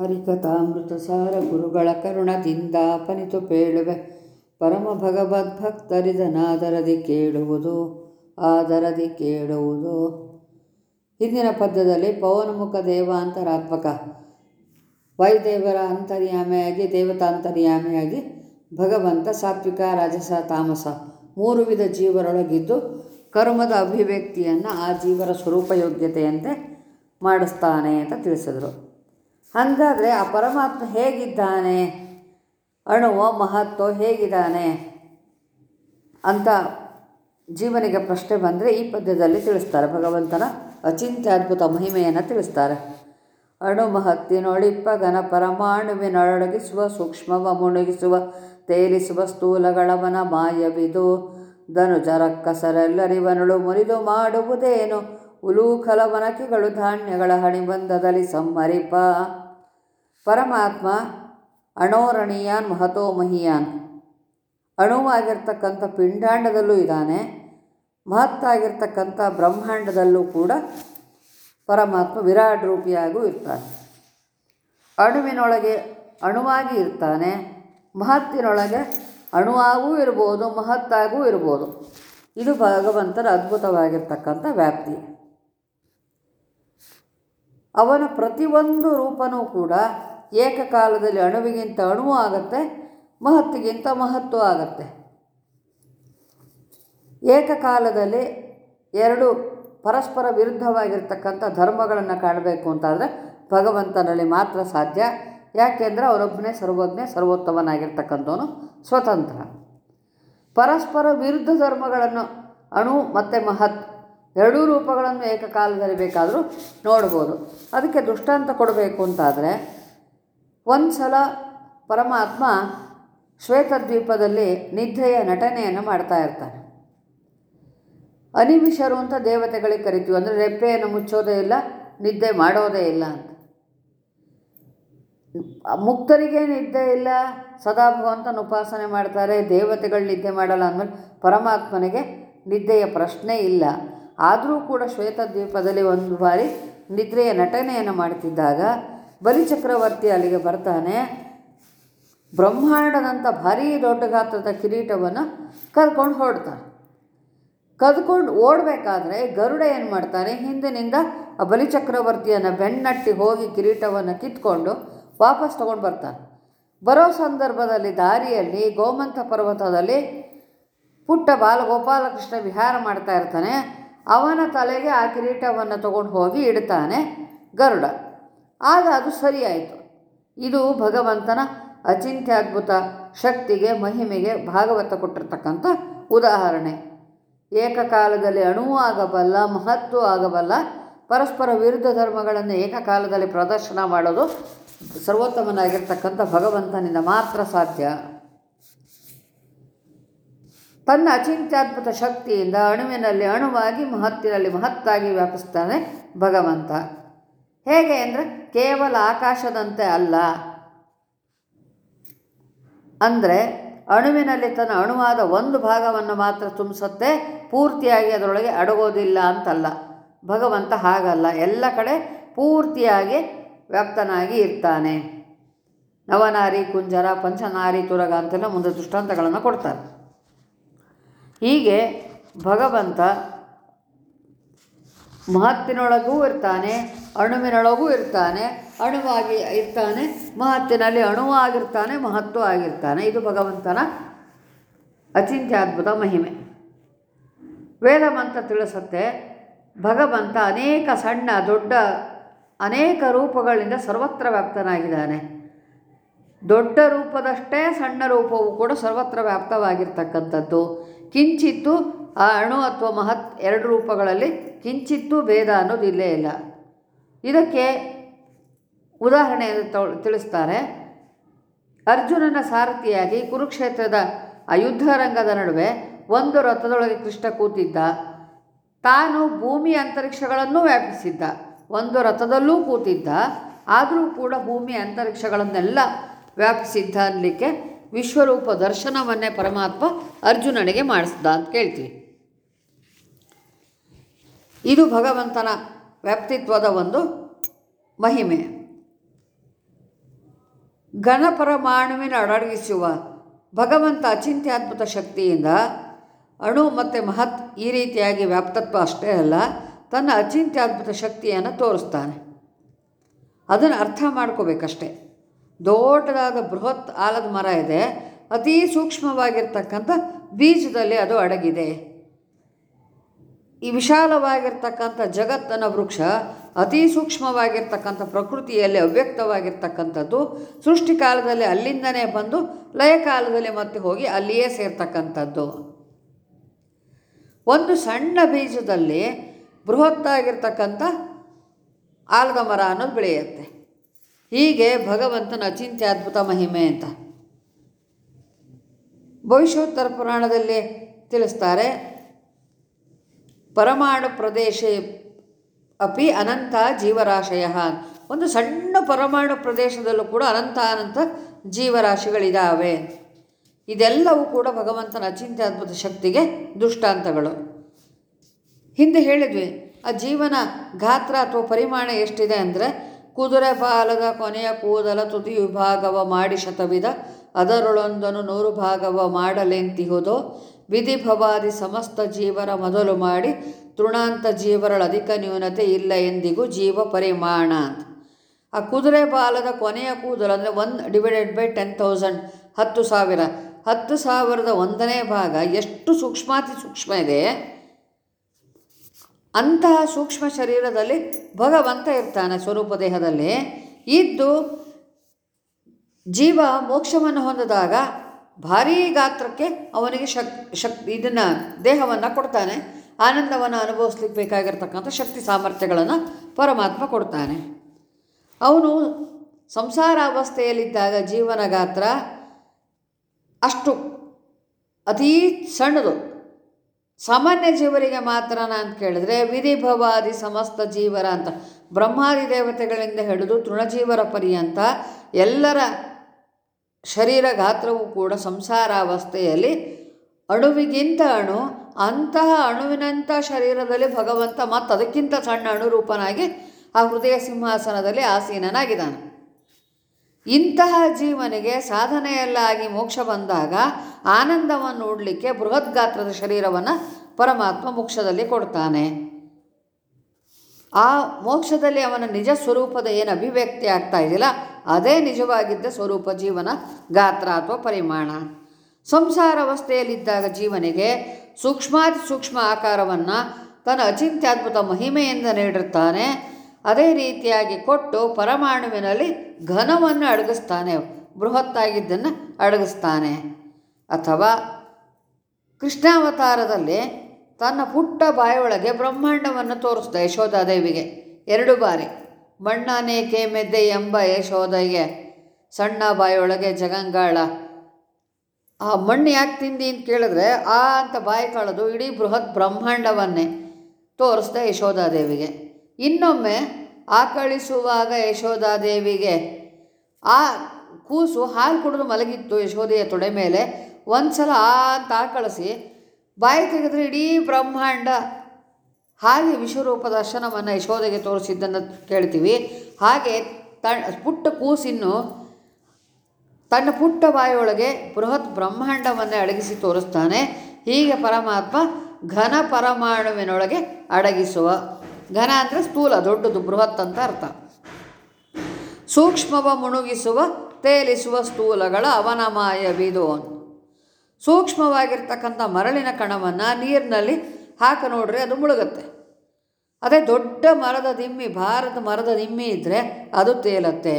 ಹರಿಕಥಾಮೃತ ಸಾರ ಗುರುಗಳ ಕರುಣದಿಂದ ಪನಿತು ಪೇಳುವೆ. ಪರಮ ಭಗವದ್ಭಕ್ತರಿದನಾದರದಿ ಕೇಳುವುದು, ಆದರದಿ ಕೇಳುವುದು. ಹಿಂದಿನ ಪದ್ಯದಲ್ಲಿ ಪವನಮುಖ ದೇವಾಂತರಾತ್ಮಕ ವೈದೇವರ ಅಂತರ್ಯಾಮಿಯಾಗಿ, ದೇವತಾಂತರ್ಯಾಮಿಯಾಗಿ ಭಗವಂತ, ಸಾತ್ವಿಕ, ರಾಜಸ, ತಾಮಸ ಮೂರು ವಿಧ ಜೀವರೊಳಗಿದ್ದು ಕರ್ಮದ ಅಭಿವ್ಯಕ್ತಿಯನ್ನು ಆ ಜೀವರ ಸ್ವರೂಪ ಯೋಗ್ಯತೆಯಂತೆ ಮಾಡಿಸ್ತಾನೆ ಅಂತ ತಿಳಿಸಿದರು. ಹಾಗಾದರೆ ಆ ಪರಮಾತ್ಮ ಹೇಗಿದ್ದಾನೆ? ಅಣುವ ಮಹತ್ವ ಹೇಗಿದ್ದಾನೆ? ಅಂತ ಜೀವನಿಗೆ ಪ್ರಶ್ನೆ ಬಂದರೆ ಈ ಪದ್ಯದಲ್ಲಿ ತಿಳಿಸ್ತಾರೆ. ಭಗವಂತನ ಅಚಿಂತ್ಯ ಅದ್ಭುತ ಮಹಿಮೆಯನ್ನು ತಿಳಿಸ್ತಾರೆ. ಅಣು ಮಹತ್ತಿನೊಳಿಪ್ಪ ಘನ ಪರಮಾಣುವಿನೊಳಗಿಸುವ ಸೂಕ್ಷ್ಮವ ಮುಣುಗಿಸುವ, ತೇಲಿಸುವ ಸ್ಥೂಲಗಳವನ ಮಾಯವಿದು ಧನುಜರಕ್ಕಸರೆಲ್ಲರಿವನಳು ಮುರಿದು ಮಾಡುವುದೇನು? ಉಲೂಖಲವನಕಿಗಳು ಧಾನ್ಯಗಳ ಹಣಿಬಂಧದಲ್ಲಿ ಸಂಹರಿಪ. ಪರಮಾತ್ಮ ಅಣೋರಣೀಯಾನ್ ಮಹತೋ ಮಹಿಯಾನ್ ಅಣುವಾಗಿರ್ತಕ್ಕಂಥ ಪಿಂಡಾಂಡದಲ್ಲೂ ಇದ್ದಾನೆ. ಮಹತ್ತಾಗಿರ್ತಕ್ಕಂಥ ಬ್ರಹ್ಮಾಂಡದಲ್ಲೂ ಕೂಡ ಪರಮಾತ್ಮ ವಿರಾಟ್ ರೂಪಿಯಾಗೂ ಇರ್ತಾನೆ. ಅಣುವಿನೊಳಗೆ ಅಣುವಾಗಿ ಇರ್ತಾನೆ. ಮಹತ್ತಿನೊಳಗೆ ಅಣುವಾಗೂ ಇರ್ಬೋದು, ಮಹತ್ತಾಗೂ ಇರ್ಬೋದು. ಇದು ಭಗವಂತನ ಅದ್ಭುತವಾಗಿರ್ತಕ್ಕಂಥ ವ್ಯಾಪ್ತಿ. ಅವನ ಪ್ರತಿಯೊಂದು ರೂಪನೂ ಕೂಡ ಏಕಕಾಲದಲ್ಲಿ ಅಣುವಿಗಿಂತ ಅಣುವು ಆಗುತ್ತೆ, ಮಹತ್ತಿಗಿಂತ ಮಹತ್ವ ಆಗುತ್ತೆ. ಏಕಕಾಲದಲ್ಲಿ ಎರಡು ಪರಸ್ಪರ ವಿರುದ್ಧವಾಗಿರ್ತಕ್ಕಂಥ ಧರ್ಮಗಳನ್ನು ಕಾಣಬೇಕು ಅಂತಾದರೆ ಭಗವಂತನಲ್ಲಿ ಮಾತ್ರ ಸಾಧ್ಯ. ಯಾಕೆಂದರೆ ಅವರೊಬ್ಬನೇ ಸರ್ವಜ್ಞ, ಸರ್ವೋತ್ತಮನಾಗಿರ್ತಕ್ಕಂಥವನು ಸ್ವತಂತ್ರ. ಪರಸ್ಪರ ವಿರುದ್ಧ ಧರ್ಮಗಳನ್ನು ಅಣು ಮತ್ತು ಮಹತ್ ಎರಡೂ ರೂಪಗಳನ್ನು ಏಕಕಾಲದಲ್ಲಿ ಬೇಕಾದರೂ ನೋಡ್ಬೋದು. ಅದಕ್ಕೆ ದೃಷ್ಟಾಂತ ಕೊಡಬೇಕು ಅಂತಾದರೆ ಒಂದು ಸಲ ಪರಮಾತ್ಮ ಶ್ವೇತದ್ವೀಪದಲ್ಲಿ ನಿದ್ರೆಯ ನಟನೆಯನ್ನು ಮಾಡ್ತಾ ಇರ್ತಾನೆ. ಅನಿಮಿಷರು ಅಂತ ದೇವತೆಗಳಿಗೆ ಕರಿತೀವಿ. ಅಂದರೆ ರೆಪ್ಪೆಯನ್ನು ಮುಚ್ಚೋದೇ ಇಲ್ಲ, ನಿದ್ದೆ ಮಾಡೋದೇ ಇಲ್ಲ ಅಂತ. ಮುಕ್ತರಿಗೆ ನಿದ್ದೆ ಇಲ್ಲ, ಸದಾ ಭಗವಂತನ ಉಪಾಸನೆ ಮಾಡ್ತಾರೆ, ದೇವತೆಗಳು ನಿದ್ದೆ ಮಾಡಲ್ಲ ಅಂದಮೇಲೆ ಪರಮಾತ್ಮನಿಗೆ ನಿದ್ದೆಯ ಪ್ರಶ್ನೆ ಇಲ್ಲ. ಆದರೂ ಕೂಡ ಶ್ವೇತದ್ವೀಪದಲ್ಲಿ ಒಂದು ಬಾರಿ ನಿದ್ರೆಯ ನಟನೆಯನ್ನು ಮಾಡ್ತಿದ್ದಾಗ ಬಲಿಚಕ್ರವರ್ತಿ ಅಲ್ಲಿಗೆ ಬರ್ತಾನೆ. ಬ್ರಹ್ಮಾಂಡದಂಥ ಭಾರೀ ದೊಡ್ಡ ಗಾತ್ರದ ಕಿರೀಟವನ್ನು ಕದ್ಕೊಂಡು ಹೊಡ್ತಾನೆ ಕದ್ಕೊಂಡು ಓಡಬೇಕಾದ್ರೆ ಗರುಡ ಏನು ಮಾಡ್ತಾನೆ? ಹಿಂದಿನಿಂದ ಆ ಬಲಿಚಕ್ರವರ್ತಿಯನ್ನು ಬೆನ್ನಟ್ಟಿ ಹೋಗಿ ಕಿರೀಟವನ್ನು ಕಿತ್ಕೊಂಡು ವಾಪಸ್ ತೊಗೊಂಡು ಬರ್ತಾನೆ. ಬರೋ ಸಂದರ್ಭದಲ್ಲಿ ದಾರಿಯಲ್ಲಿ ಗೋಮಂತ ಪರ್ವತದಲ್ಲಿ ಪುಟ್ಟ ಬಾಲಗೋಪಾಲಕೃಷ್ಣ ವಿಹಾರ ಮಾಡ್ತಾ ಇರ್ತಾನೆ. ಅವನ ತಲೆಗೆ ಆ ಕಿರೀಟವನ್ನು ತೊಗೊಂಡು ಹೋಗಿ ಇಡ್ತಾನೆ ಗರುಡ. ಆಗ ಅದು ಸರಿಯಾಯಿತು. ಇದು ಭಗವಂತನ ಅಚಿಂತ್ಯದ್ಭುತ ಶಕ್ತಿಗೆ, ಮಹಿಮೆಗೆ ಭಾಗವತ ಕೊಟ್ಟಿರ್ತಕ್ಕಂಥ ಉದಾಹರಣೆ. ಏಕಕಾಲದಲ್ಲಿ ಅಣುವೂ ಆಗಬಲ್ಲ, ಮಹತ್ವ ಆಗಬಲ್ಲ, ಪರಸ್ಪರ ವಿರುದ್ಧ ಧರ್ಮಗಳನ್ನು ಏಕಕಾಲದಲ್ಲಿ ಪ್ರದರ್ಶನ ಮಾಡೋದು ಸರ್ವೋತ್ತಮನಾಗಿರ್ತಕ್ಕಂಥ ಭಗವಂತನಿಂದ ಮಾತ್ರ ಸಾಧ್ಯ. ತನ್ನ ಅಚಿಂತ್ಯದ್ಭುತ ಶಕ್ತಿಯಿಂದ ಅಣುವಿನಲ್ಲಿ, ಅಣುವಾಗಿ ಮಹತ್ತಿನಲ್ಲಿ ಮಹತ್ತಾಗಿ ವ್ಯಾಪಿಸ್ತಾನೆ ಭಗವಂತ. ಹೇಗೆ ಅಂದರೆ ಕೇವಲ ಆಕಾಶದಂತೆ ಅಲ್ಲ. ಅಂದರೆ ಅಣುವಿನಲ್ಲಿ ತನ್ನ ಅಣುವಾದ ಒಂದು ಭಾಗವನ್ನು ಮಾತ್ರ ತುಂಬಿಸುತ್ತೆ, ಪೂರ್ತಿಯಾಗಿ ಅದರೊಳಗೆ ಅಡಗೋದಿಲ್ಲ ಅಂತಲ್ಲ. ಭಗವಂತ ಹಾಗಲ್ಲ, ಎಲ್ಲ ಕಡೆ ಪೂರ್ತಿಯಾಗಿ ವ್ಯಾಪ್ತನಾಗಿ ಇರ್ತಾನೆ. ನವನಾರಿ, ಕುಂಜರ, ಪಂಚನಾರಿ, ತುರಗ ಅಂತೆಲ್ಲ ಮುಂದೆ ದೃಷ್ಟಾಂತಗಳನ್ನು ಕೊಡ್ತಾರೆ. ಹೀಗೆ ಭಗವಂತ ಮಹತ್ತಿನೊಳಗೂ ಇರ್ತಾನೆ, ಅಣುವಿನೊಳಗೂ ಇರ್ತಾನೆ, ಅಣುವಾಗಿ ಇರ್ತಾನೆ, ಮಹತ್ತಿನಲ್ಲಿ ಅಣುವಾಗಿರ್ತಾನೆ ಮಹತ್ವ ಆಗಿರ್ತಾನೆ. ಇದು ಭಗವಂತನ ಅಚಿಂತ್ಯದ್ಭುತ ಮಹಿಮೆ. ವೇದ ಮಂತ್ರ ತಿಳಿಸುತ್ತೆ, ಭಗವಂತ ಅನೇಕ ಸಣ್ಣ, ದೊಡ್ಡ, ಅನೇಕ ರೂಪಗಳಿಂದ ಸರ್ವತ್ರ ವ್ಯಾಪ್ತನಾಗಿದ್ದಾನೆ. ದೊಡ್ಡ ರೂಪದಷ್ಟೇ ಸಣ್ಣ ರೂಪವು ಕೂಡ ಸರ್ವತ್ರ ವ್ಯಾಪ್ತವಾಗಿರ್ತಕ್ಕಂಥದ್ದು. ಕಿಂಚಿತ್ತು ಆ ಅಣು ಅಥವಾ ಮಹತ್ ಎರಡು ರೂಪಗಳಲ್ಲಿ ಕಿಂಚಿತ್ತೂ ಭೇದ ಅನ್ನೋದು ಇಲ್ಲೇ ಇಲ್ಲ. ಇದಕ್ಕೆ ಉದಾಹರಣೆಯನ್ನು ತಿಳಿಸ್ತಾರೆ. ಅರ್ಜುನನ ಸಾರಥಿಯಾಗಿ ಕುರುಕ್ಷೇತ್ರದ ಅಯುದ್ಧರಂಗದ ಯುದ್ಧ ರಂಗದ ನಡುವೆ ಒಂದು ರಥದೊಳಗೆ ಕೃಷ್ಣ ಕೂತಿದ್ದ. ತಾನು ಭೂಮಿ ಅಂತರಿಕ್ಷಗಳನ್ನು ವ್ಯಾಪಿಸಿದ್ದ. ಒಂದು ರಥದಲ್ಲೂ ಕೂತಿದ್ದ. ಆದರೂ ಕೂಡ ಭೂಮಿ ಅಂತರಿಕ್ಷಗಳನ್ನೆಲ್ಲ ವ್ಯಾಪಿಸಿದ್ದ ಅನ್ನಲಿಕ್ಕೆ ವಿಶ್ವರೂಪ ದರ್ಶನವನ್ನೇ ಪರಮಾತ್ಮ ಅರ್ಜುನನಿಗೆ ಮಾಡಿಸ್ದ ಅಂತ ಕೇಳ್ತೀವಿ. ಇದು ಭಗವಂತನ ವ್ಯಕ್ತಿತ್ವದ ಒಂದು ಮಹಿಮೆ. ಘನಪರಮಾಣುವಿನ ಅಡಗಿಸುವ ಭಗವಂತ ಅಚಿಂತ್ಯದ್ಭುತ ಶಕ್ತಿಯಿಂದ ಅಣು ಮತ್ತು ಮಹತ್ ಈ ರೀತಿಯಾಗಿ ವ್ಯಾಪ್ತತ್ವ ಅಷ್ಟೇ ಅಲ್ಲ, ತನ್ನ ಅಚಿಂತ್ಯದ್ಭುತ ಶಕ್ತಿಯನ್ನು ತೋರಿಸ್ತಾನೆ. ಅದನ್ನು ಅರ್ಥ ಮಾಡ್ಕೋಬೇಕಷ್ಟೆ. ದೊಡ್ಡದಾದ ಬೃಹತ್ ಆಲದ ಮರ ಇದೆ, ಅತೀ ಸೂಕ್ಷ್ಮವಾಗಿರ್ತಕ್ಕಂಥ ಬೀಜದಲ್ಲಿ ಅದು ಅಡಗಿದೆ. ಈ ವಿಶಾಲವಾಗಿರ್ತಕ್ಕಂಥ ಜಗತ್ತನ ವೃಕ್ಷ, ಅತಿ ಸೂಕ್ಷ್ಮವಾಗಿರ್ತಕ್ಕಂಥ ಪ್ರಕೃತಿಯಲ್ಲಿ ಅವ್ಯಕ್ತವಾಗಿರ್ತಕ್ಕಂಥದ್ದು ಸೃಷ್ಟಿಕಾಲದಲ್ಲಿ ಅಲ್ಲಿಂದನೇ ಬಂದು ಲಯ ಕಾಲದಲ್ಲಿ ಮತ್ತೆ ಹೋಗಿ ಅಲ್ಲಿಯೇ ಸೇರ್ತಕ್ಕಂಥದ್ದು. ಒಂದು ಸಣ್ಣ ಬೀಜದಲ್ಲಿ ಬೃಹತ್ತಾಗಿರ್ತಕ್ಕಂಥ ಆಲದ ಮರ ಅನ್ನೋದು ಬೆಳೆಯುತ್ತೆ. ಹೀಗೆ ಭಗವಂತನ ಅಚಿಂತ್ಯದ್ಭುತ ಮಹಿಮೆ ಅಂತ. ಭವಿಷ್ಯೋತ್ತರ ಪುರಾಣದಲ್ಲಿ ತಿಳಿಸ್ತಾರೆ ಪರಮಾಣು ಪ್ರದೇಶ ಅಪಿ ಅನಂತ ಜೀವರಾಶಯ. ಒಂದು ಸಣ್ಣ ಪರಮಾಣು ಪ್ರದೇಶದಲ್ಲೂ ಕೂಡ ಅನಂತ ಅನಂತ ಜೀವರಾಶಿಗಳಿದ್ದಾವೆ ಇದೆಲ್ಲವೂ ಕೂಡ ಭಗವಂತನ ಅಚಿಂತ್ಯ ಅದ್ಭುತ ಶಕ್ತಿಗೆ ದೃಷ್ಟಾಂತಗಳು. ಹಿಂದೆ ಹೇಳಿದ್ವಿ, ಆ ಜೀವನ ಗಾತ್ರ ಅಥವಾ ಪರಿಮಾಣ ಎಷ್ಟಿದೆ ಅಂದರೆ ಕುದುರೆ ಬಾಲದ ಕೊನೆಯ ಕೂದಲ ತುದಿ ವಿಭಾಗವ ಮಾಡಿ ಶತವಿದ ಅದರೊಳೊಂದನ್ನು ನೂರು ಭಾಗವ ಮಾಡಲೆಂತಿಹುದೋ ವಿಧಿ ಭವಾದಿ ಸಮಸ್ತ ಜೀವರ ಮೊದಲು ಮಾಡಿ ತೃಣಾಂತ ಜೀವರಳ ಅಧಿಕ ನ್ಯೂನತೆ ಇಲ್ಲ ಎಂದಿಗೂ ಜೀವ ಪರಿಮಾಣ ಅಂತ. ಆ ಕುದುರೆ ಬಾಲದ ಕೊನೆಯ ಕೂದಲು ಅಂದರೆ one divided by ten thousand ಹತ್ತು ಸಾವಿರ. ಹತ್ತು ಸಾವಿರದ ಒಂದನೇ ಭಾಗ ಎಷ್ಟು ಸೂಕ್ಷ್ಮಾತಿ ಸೂಕ್ಷ್ಮ ಇದೆ. ಅಂತಹ ಸೂಕ್ಷ್ಮ ಶರೀರದಲ್ಲಿ ಭಗವಂತ ಇರ್ತಾನೆ ಸ್ವರೂಪ ದೇಹದಲ್ಲಿ. ಇದ್ದು ಜೀವ ಮೋಕ್ಷವನ್ನು ಹೊಂದಿದಾಗ ಭಾರೀ ಗಾತ್ರಕ್ಕೆ ಅವನಿಗೆ ಶಕ್ ಶಕ್ತಿ ಇದನ್ನು ದೇಹವನ್ನು ಕೊಡ್ತಾನೆ. ಆನಂದವನ್ನು ಅನುಭವಿಸ್ಲಿಕ್ಕೆ ಬೇಕಾಗಿರ್ತಕ್ಕಂಥ ಶಕ್ತಿ ಸಾಮರ್ಥ್ಯಗಳನ್ನು ಪರಮಾತ್ಮ ಕೊಡ್ತಾನೆ. ಅವನು ಸಂಸಾರ ಅವಸ್ಥೆಯಲ್ಲಿದ್ದಾಗ ಜೀವನ ಗಾತ್ರ ಅಷ್ಟು ಅತೀ ಸಣ್ಣದು. ಸಾಮಾನ್ಯ ಜೀವರಿಗೆ ಮಾತ್ರ ಅಂತ ಕೇಳಿದ್ರೆ ವಿಧಿಭವಾದಿ ಸಮಸ್ತ ಜೀವರ ಅಂತ, ಬ್ರಹ್ಮಾದಿ ದೇವತೆಗಳಿಂದ ಹಿಡಿದು ತೃಣಜೀವರ ಪರ್ಯಂತ ಎಲ್ಲರ ಶರೀರ ಗಾತ್ರವು ಕೂಡ ಸಂಸಾರಾವಸ್ಥೆಯಲ್ಲಿ ಅಣುವಿಗಿಂತ ಅಣು, ಅಂತಹ ಅಣುವಿನಂಥ ಶರೀರದಲ್ಲಿ ಭಗವಂತ ಮತ್ತು ಅದಕ್ಕಿಂತ ಸಣ್ಣ ಅಣುರೂಪನಾಗಿ ಆ ಹೃದಯ ಸಿಂಹಾಸನದಲ್ಲಿ ಆಸೀನನಾಗಿದ್ದಾನೆ. ಇಂತಹ ಜೀವನಿಗೆ ಸಾಧನೆಯಲ್ಲಾಗಿ ಮೋಕ್ಷ ಬಂದಾಗ ಆನಂದವನ್ನು ನೋಡಲಿಕ್ಕೆ ಬೃಹತ್ ಗಾತ್ರದ ಶರೀರವನ್ನು ಪರಮಾತ್ಮ ಮೋಕ್ಷದಲ್ಲಿ ಕೊಡ್ತಾನೆ. ಆ ಮೋಕ್ಷದಲ್ಲಿ ಅವನ ನಿಜ ಸ್ವರೂಪದ ಏನು ಅಭಿವ್ಯಕ್ತಿ ಆಗ್ತಾ ಇದೆಯಲ್ಲ ಅದೇ ನಿಜವಾಗಿದ್ದ ಸ್ವರೂಪ ಜೀವನ, ಗಾತ್ರ ಅಥವಾ ಪರಿಮಾಣ. ಸಂಸಾರ ಅವಸ್ಥೆಯಲ್ಲಿದ್ದಾಗ ಜೀವನಿಗೆ ಸೂಕ್ಷ್ಮಾತಿ ಸೂಕ್ಷ್ಮ ಆಕಾರವನ್ನು ತನ್ನ ಅಚಿಂತ್ಯದ್ಭುತ ಮಹಿಮೆಯಿಂದ ನೀಡಿರ್ತಾನೆ ಅದೇ ರೀತಿಯಾಗಿ ಕೊಟ್ಟು ಪರಮಾಣುವಿನಲ್ಲಿ ಘನವನ್ನು ಅಡಗಿಸ್ತಾನೆ. ಬೃಹತ್ತಾಗಿದ್ದನ್ನು ಅಡಗಿಸ್ತಾನೆ. ಅಥವಾ ಕೃಷ್ಣಾವತಾರದಲ್ಲಿ ತನ್ನ ಪುಟ್ಟ ಬಾಯೊಳಗೆ ಬ್ರಹ್ಮಾಂಡವನ್ನು ತೋರಿಸ್ದ ಯಶೋಧಾದೇವಿಗೆ ಎರಡು ಬಾರಿ. ಮಣ್ಣನೇಕೆ ಮೆದ್ದೆ ಎಂಬ ಯಶೋದಯ್ಯ ಸಣ್ಣ ಬಾಯೊಳಗೆ ಜಗಂಗಾಳ, ಆ ಮಣ್ಣು ಯಾಕೆ ತಿಂದಿ? ಅಂತ ಕೇಳಿದ್ರೆ, ಆ ಅಂತ ಬಾಯಿ ಕಳೆದು ಇಡೀ ಬೃಹತ್ ಬ್ರಹ್ಮಾಂಡವನ್ನೇ ತೋರಿಸ್ದೆ ಯಶೋಧಾದೇವಿಗೆ. ಇನ್ನೊಮ್ಮೆ ಆಕಳಿಸುವಾಗ ಯಶೋಧಾದೇವಿಗೆ ಆ ಕೂಸು ಹಾಲು ಕುಡಿದು ಮಲಗಿತ್ತು ಯಶೋದೆಯ ತೊಡೆ ಮೇಲೆ. ಒಂದು ಸಲ ಆ ಅಂತ ಆಕಳಿಸಿ ಬಾಯಿ ತೆಗೆದ್ರೆ ಇಡೀ ಬ್ರಹ್ಮಾಂಡ ಹಾಗೆ ವಿಶ್ವರೂಪ ದರ್ಶನವನ್ನು ಯಶೋಧೆಗೆ ತೋರಿಸಿದ್ದನ್ನು ಕೇಳ್ತೀವಿ. ಹಾಗೆ ತ ಪುಟ್ಟ ಕೂಸಿನ್ನು ತನ್ನ ಪುಟ್ಟ ಬಾಯಿಯೊಳಗೆ ಬೃಹತ್ ಬ್ರಹ್ಮಾಂಡವನ್ನೇ ಅಡಗಿಸಿ ತೋರಿಸ್ತಾನೆ. ಹೀಗೆ ಪರಮಾತ್ಮ ಘನ ಪರಮಾಣುವಿನೊಳಗೆ ಅಡಗಿಸುವ. ಘನ ಅಂದರೆ ಸ್ಥೂಲ, ದೊಡ್ಡದು, ಬೃಹತ್ ಅಂತ ಅರ್ಥ. ಸೂಕ್ಷ್ಮವ ಮುಣುಗಿಸುವ, ತೇಲಿಸುವ ಸ್ಥೂಲಗಳ ಅವನಮಾಯವಿದು ಸೂಕ್ಷ್ಮವಾಗಿರ್ತಕ್ಕಂಥ ಮರಳಿನ ಕಣವನ್ನು ನೀರಿನಲ್ಲಿ ಹಾಕಿ ನೋಡ್ರಿ ಅದು ಮುಳುಗತ್ತೆ. ಅದೇ ದೊಡ್ಡ ಮರದ ದಿಮ್ಮಿ, ಭಾರತ ಮರದ ದಿಮ್ಮಿ ಇದ್ದರೆ ಅದು ತೇಲತ್ತೆ.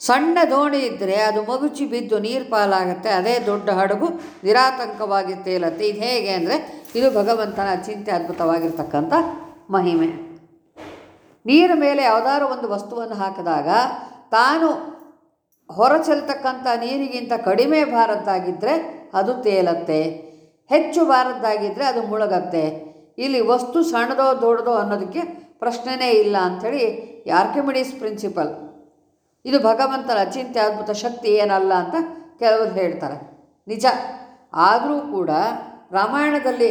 ಸಣ್ಣ ದೋಣಿ ಇದ್ದರೆ ಅದು ಮಗುಚಿ ಬಿದ್ದು ನೀರು ಪಾಲಾಗುತ್ತೆ, ಅದೇ ದೊಡ್ಡ ಹಡಗು ನಿರಾತಂಕವಾಗಿ ತೇಲತ್ತೆ. ಇದು ಹೇಗೆ ಅಂದರೆ, ಇದು ಭಗವಂತನ ಚಿಂತೆ ಅದ್ಭುತವಾಗಿರ್ತಕ್ಕಂಥ ಮಹಿಮೆ. ನೀರ ಮೇಲೆ ಯಾವುದಾದ್ರು ಒಂದು ವಸ್ತುವನ್ನು ಹಾಕಿದಾಗ, ತಾನು ಹೊರ ಚೆಲ್ತಕ್ಕಂಥ ನೀರಿಗಿಂತ ಕಡಿಮೆ ಭಾರದ್ದಾಗಿದ್ದರೆ ಅದು ತೇಲತ್ತೆ. ಹೆಚ್ಚು ಭಾರದ್ದಾಗಿದ್ದರೆ ಅದು ಮುಳುಗತ್ತೆ. ಇಲ್ಲಿ ವಸ್ತು ಸಣ್ಣದೋ ದೊಡ್ಡದೋ ಅನ್ನೋದಕ್ಕೆ ಪ್ರಶ್ನೆನೇ ಇಲ್ಲ ಅಂಥೇಳಿ ಆರ್ಕಿಮಿಡೀಸ್ ಪ್ರಿನ್ಸಿಪಲ್? ಇದು ಭಗವಂತನ ಅಚಿಂತ್ಯ ಅದ್ಭುತ ಶಕ್ತಿ ಏನಲ್ಲ ಅಂತ ಕೆಲವರು ಹೇಳ್ತಾರೆ. ನಿಜ. ಆದರೂ ಕೂಡ ರಾಮಾಯಣದಲ್ಲಿ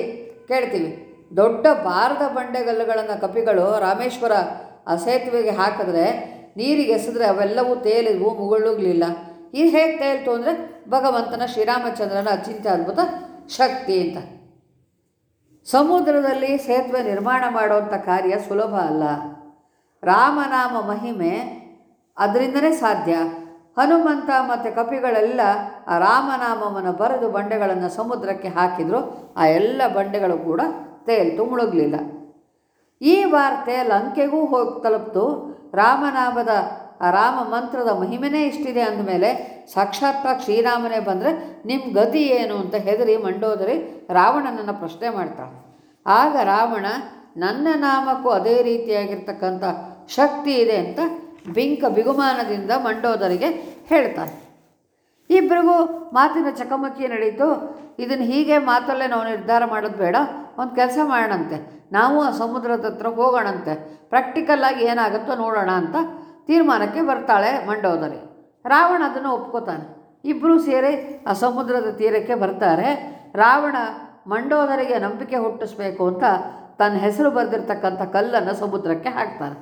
ಕೇಳ್ತೀವಿ, ದೊಡ್ಡ ಭಾರದ ಬಂಡೆಗಲ್ಲುಗಳನ್ನು ಕಪಿಗಳು ರಾಮೇಶ್ವರ ಆ ಸೇತುವೆಗೆ ಹಾಕಿದ್ರೆ ನೀರಿಗೆ ಎಸೆದ್ರೆ ಅವೆಲ್ಲವೂ ತೇಲಿದ್ವು ಮುಗುಳುಗ್ಲಿಲ್ಲ ಇದು ಹೇಗೆ ತೇಲ್ತು ಅಂದರೆ ಭಗವಂತನ ಶ್ರೀರಾಮಚಂದ್ರನ ಅಚಿಂತ್ಯ ಅದ್ಭುತ ಶಕ್ತಿ ಅಂತ. ಸಮುದ್ರದಲ್ಲಿ ಸೇತುವೆ ನಿರ್ಮಾಣ ಮಾಡುವಂಥ ಕಾರ್ಯ ಸುಲಭ ಅಲ್ಲ. ರಾಮನಾಮ ಮಹಿಮೆ ಅದರಿಂದನೇ ಸಾಧ್ಯ. ಹನುಮಂತ ಮತ್ತು ಕಪಿಗಳೆಲ್ಲ ಆ ರಾಮನಾಮವನ್ನು ಬರೆದು ಬಂಡೆಗಳನ್ನು ಸಮುದ್ರಕ್ಕೆ ಹಾಕಿದ್ರು. ಆ ಎಲ್ಲ ಬಂಡೆಗಳು ಕೂಡ ತೇಲ್ತು ಮುಳುಗಲಿಲ್ಲ. ಈ ವಾರ್ತೆ ಲಂಕೆಗೂ ಹೋಗಿ ತಲುಪ್ತು. ರಾಮನಾಮದ ರಾಮ ಮಂತ್ರದ ಮಹಿಮೆನೇ ಇಷ್ಟಿದೆ ಅಂದಮೇಲೆ ಸಾಕ್ಷಾತ್ತಾಗಿ ಶ್ರೀರಾಮನೇ ಬಂದರೆ ನಿಮ್ಮ ಗತಿ ಏನು ಅಂತ ಹೆದರಿ ಮಂಡೋದರಿ ರಾವಣನನ್ನು ಪ್ರಶ್ನೆ ಮಾಡ್ತಾಳೆ ಆಗ ರಾವಣ, ನನ್ನ ನಾಮಕ್ಕೂ ಅದೇ ರೀತಿಯಾಗಿರ್ತಕ್ಕಂಥ ಶಕ್ತಿ ಇದೆ ಅಂತ ಬಿಂಕ ಬಿಗುಮಾನದಿಂದ ಮಂಡೋದರಿಗೆ ಹೇಳ್ತಾನೆ. ಇಬ್ಬರಿಗೂ ಮಾತಿನ ಚಕಮಕಿ ನಡೀತು. ಇದನ್ನು ಹೀಗೆ ಮಾತಲ್ಲೇ ನಾವು ನಿರ್ಧಾರ ಮಾಡೋದು ಬೇಡ. ಒಂದು ಕೆಲಸ ಮಾಡೋಣಂತೆ. ನಾವು ಆ ಸಮುದ್ರದ ಹತ್ರ ಹೋಗೋಣಂತೆ. ಪ್ರಾಕ್ಟಿಕಲ್ಲಾಗಿ ಏನಾಗುತ್ತೋ ನೋಡೋಣ ಅಂತ ತೀರ್ಮಾನಕ್ಕೆ ಬರ್ತಾಳೆ ಮಂಡೋದರಿ. ರಾವಣ ಅದನ್ನು ಒಪ್ಕೋತಾನೆ. ಇಬ್ಬರೂ ಸೇರಿ ಆ ಸಮುದ್ರದ ತೀರಕ್ಕೆ ಬರ್ತಾರೆ. ರಾವಣ ಮಂಡೋದರಿಗೆ ನಂಬಿಕೆ ಹುಟ್ಟಿಸ್ಬೇಕು ಅಂತ ತನ್ನ ಹೆಸರು ಬರೆದಿರ್ತಕ್ಕಂಥ ಕಲ್ಲನ್ನು ಸಮುದ್ರಕ್ಕೆ ಹಾಕ್ತಾನೆ.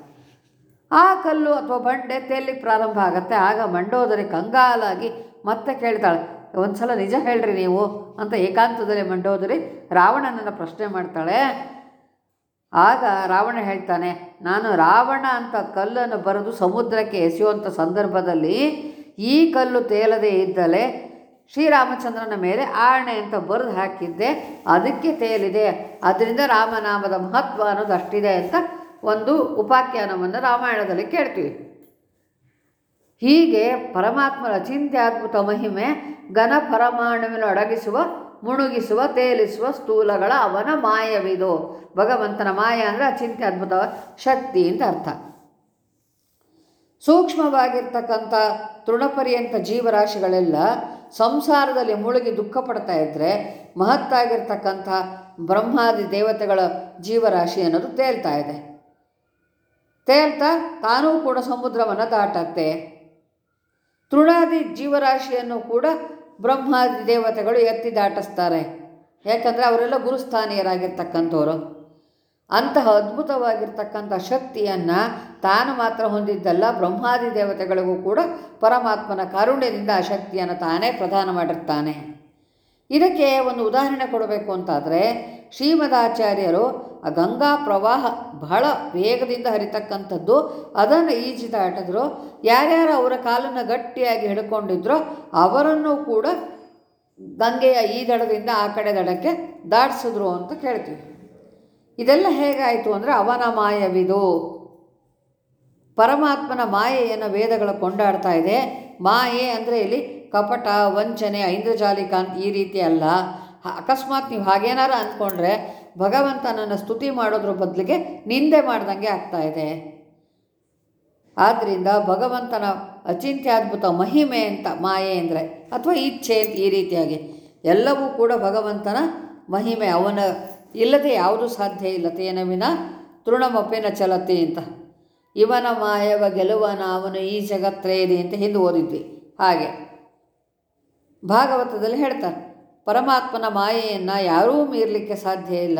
ಆ ಕಲ್ಲು ಅಥವಾ ಬಂಡೆ ತೇಲಿಕ್ಕೆ ಪ್ರಾರಂಭ ಆಗುತ್ತೆ. ಆಗ ಮಂಡೋದರಿ ಕಂಗಾಲಾಗಿ ಮತ್ತೆ ಕೇಳ್ತಾಳೆ ಒಂದು ಸಲ ನಿಜ ಹೇಳ್ರಿ ನೀವು ಅಂತ ಏಕಾಂತದಲ್ಲಿ ಮಂಡೋದರಿ ರಾವಣನನ್ನು ಪ್ರಶ್ನೆ ಮಾಡ್ತಾಳೆ ಆಗ ರಾವಣ ಹೇಳ್ತಾನೆ, ನಾನು ರಾವಣ ಅಂತ ಕಲ್ಲನ್ನು ಬರೆದು ಸಮುದ್ರಕ್ಕೆ ಎಸೆಯುವಂಥ ಸಂದರ್ಭದಲ್ಲಿ ಈ ಕಲ್ಲು ತೇಲದೇ ಇದ್ದಲೇ ಶ್ರೀರಾಮಚಂದ್ರನ ಮೇಲೆ ಆಣೆ ಅಂತ ಬರೆದು ಹಾಕಿದ್ದೆ. ಅದಕ್ಕೆ ತೇಲಿದೆ. ಅದರಿಂದ ರಾಮನಾಮದ ಮಹತ್ವ ಅನ್ನೋದು ಅಷ್ಟಿದೆ ಅಂತ ಒಂದು ಉಪಾಖ್ಯಾನವನ್ನು ರಾಮಾಯಣದಲ್ಲಿ ಕೇಳ್ತೀವಿ. ಹೀಗೆ ಪರಮಾತ್ಮನ ಅದ್ಭುತ ಮಹಿಮೆ ಘನ ಪರಮಾಣುವಿನ ಅಡಗಿಸುವ ಮುಣುಗಿಸುವ, ತೇಲಿಸುವ ಸ್ಥೂಲಗಳ ಅವನ ಮಾಯವಿದು. ಭಗವಂತನ ಮಾಯ ಅಂದರೆ ಅಚಿಂತ್ಯ ಅದ್ಭುತ ಶಕ್ತಿ ಅಂತ ಅರ್ಥ. ಸೂಕ್ಷ್ಮವಾಗಿರ್ತಕ್ಕಂಥ ತೃಣಪರ್ಯಂತ ಜೀವರಾಶಿಗಳೆಲ್ಲ ಸಂಸಾರದಲ್ಲಿ ಮುಳುಗಿ ದುಃಖ ಪಡ್ತಾ ಇದ್ದರೆ ಮಹತ್ತಾಗಿರ್ತಕ್ಕಂಥ ಬ್ರಹ್ಮಾದಿ ದೇವತೆಗಳ ಜೀವರಾಶಿ ಅನ್ನೋದು ತೇಲ್ತಾ ಇದೆ. ತೇಲ್ತಾ ತಾನೂ ಕೂಡ ಸಮುದ್ರವನ್ನು ದಾಟತ್ತೆ. ತೃಣಾದಿ ಜೀವರಾಶಿಯನ್ನು ಕೂಡ ಬ್ರಹ್ಮಾದಿ ದೇವತೆಗಳು ಎತ್ತಿ ದಾಟಿಸ್ತಾರೆ. ಯಾಕಂದರೆ ಅವರೆಲ್ಲ ಗುರುಸ್ಥಾನೀಯರಾಗಿರ್ತಕ್ಕಂಥವ್ರು. ಅಂತಹ ಅದ್ಭುತವಾಗಿರ್ತಕ್ಕಂಥ ಶಕ್ತಿಯನ್ನು ತಾನು ಮಾತ್ರ ಹೊಂದಿದ್ದಲ್ಲ, ಬ್ರಹ್ಮಾದಿ ದೇವತೆಗಳಿಗೂ ಕೂಡ ಪರಮಾತ್ಮನ ಕಾರುಣ್ಯದಿಂದ ಆ ಶಕ್ತಿಯನ್ನು ತಾನೇ ಪ್ರದಾನ ಮಾಡಿರ್ತಾನೆ. ಇದಕ್ಕೆ ಒಂದು ಉದಾಹರಣೆ ಕೊಡಬೇಕು ಅಂತಾದರೆ ಶ್ರೀಮದಾಚಾರ್ಯರು ಆ ಗಂಗಾ ಪ್ರವಾಹ ಬಹಳ ವೇಗದಿಂದ ಹರಿತಕ್ಕಂಥದ್ದು. ಅದನ್ನು ಈಜಿ ದಾಟಿದ್ರು ಯಾರ್ಯಾರು ಅವರ ಕಾಲನ್ನು ಗಟ್ಟಿಯಾಗಿ ಹಿಡ್ಕೊಂಡಿದ್ರೋ ಅವರನ್ನು ಕೂಡ ಗಂಗೆಯ ಈ ದಡದಿಂದ ಆ ಕಡೆ ದಡಕ್ಕೆ ದಾಟಿಸಿದ್ರು ಅಂತ ಕೇಳ್ತೀವಿ. ಇದೆಲ್ಲ ಹೇಗಾಯಿತು ಅಂದರೆ ಅವನ ಮಾಯವಿದು. ಪರಮಾತ್ಮನ ಮಾಯೆಯನ್ನು ವೇದಗಳು ಕೊಂಡಾಡ್ತಾ ಇದೆ. ಮಾಯೆ ಅಂದರೆ ಇಲ್ಲಿ ಕಪಟ, ವಂಚನೆ ಐಂದ್ರಜಾಲಿಕ ಈ ರೀತಿ ಅಲ್ಲ. ಅಕಸ್ಮಾತ್ ನೀವು ಹಾಗೇನಾರು ಅಂದ್ಕೊಂಡ್ರೆ ಭಗವಂತನನ್ನು ಸ್ತುತಿ ಮಾಡೋದ್ರ ಬದಲಿಗೆ ನಿಂದೆ ಮಾಡ್ದಂಗೆ ಆಗ್ತಾ ಇದೆ. ಆದ್ದರಿಂದ ಭಗವಂತನ ಅಚಿಂತ್ಯಾದ್ಭುತ ಮಹಿಮೆ ಅಂತ ಮಾಯೆ ಅಂದರೆ, ಅಥವಾ ಇಚ್ಛೆ ಅಂತ ಈ ರೀತಿಯಾಗಿ ಎಲ್ಲವೂ ಕೂಡ ಭಗವಂತನ ಮಹಿಮೆ, ಅವನ ಇಲ್ಲದೆ ಯಾವುದು ಸಾಧ್ಯ ಇಲ್ಲ ತೇನವಿನ ತೃಣಮಪ್ಪಿನ ಚಲತಿ ಅಂತ. ಇವನ ಮಾಯವ ಗೆಲುವನ, ಅವನು ಈ ಜಗತ್ರೇದಿ ಅಂತ ಹಿಂದೆ ಓದಿದ್ವಿ. ಹಾಗೆ ಭಾಗವತದಲ್ಲಿ ಹೇಳ್ತಾರೆ. ಪರಮಾತ್ಮನ ಮಾಯೆಯನ್ನು ಯಾರೂ ಮೀರಲಿಕ್ಕೆ ಸಾಧ್ಯ ಇಲ್ಲ.